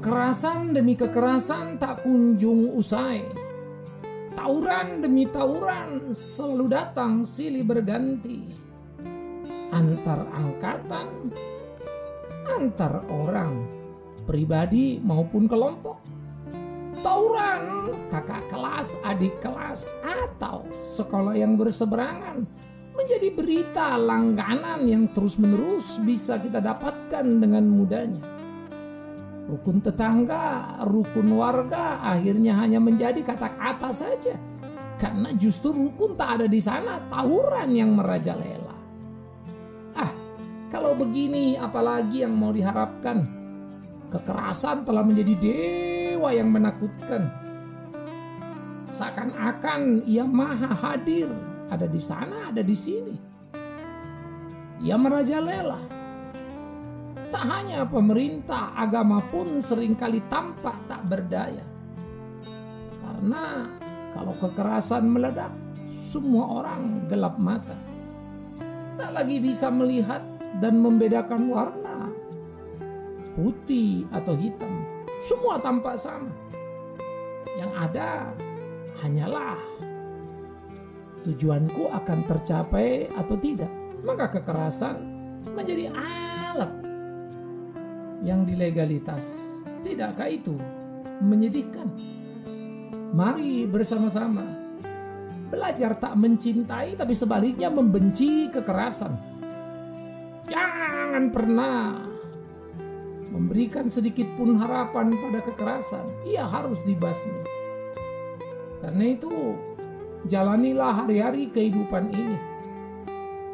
Kekerasan demi kekerasan tak kunjung usai. Tawuran demi tawuran selalu datang silih berganti. Antar angkatan, antar orang, pribadi maupun kelompok. Tawuran kakak kelas, adik kelas, atau sekolah yang berseberangan menjadi berita langganan yang terus-menerus bisa kita dapatkan dengan mudahnya. Rukun tetangga, rukun warga akhirnya hanya menjadi kata-kata saja. Karena justru rukun tak ada di sana, tawuran yang merajalela. Ah, kalau begini apalagi yang mau diharapkan? Kekerasan telah menjadi dewa yang menakutkan. Seakan-akan ia maha hadir, ada di sana, ada di sini. Ia merajalela Tak hanya pemerintah, agama pun sering kali tampak tak berdaya. Karena kalau kekerasan meledak, semua orang gelap mata. Tak lagi bisa melihat dan membedakan warna, putih atau hitam. Semua tampak sama. Yang ada hanyalah tujuanku akan tercapai atau tidak. Maka kekerasan menjadi alat yang dilegalitas. Tidakkah itu menyedihkan? Mari bersama-sama belajar tak mencintai tapi sebaliknya membenci kekerasan. Jangan pernah memberikan sedikit pun harapan pada kekerasan. Ia harus dibasmi. Karena itu jalanilah hari-hari kehidupan ini.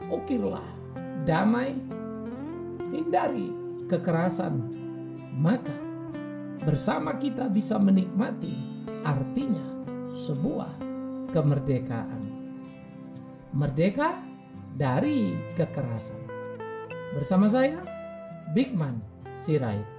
Ukirlah damai, hindari kekerasan, maka bersama kita bisa menikmati artinya sebuah kemerdekaan. Merdeka dari kekerasan. Bersama saya, Bigman Sirait.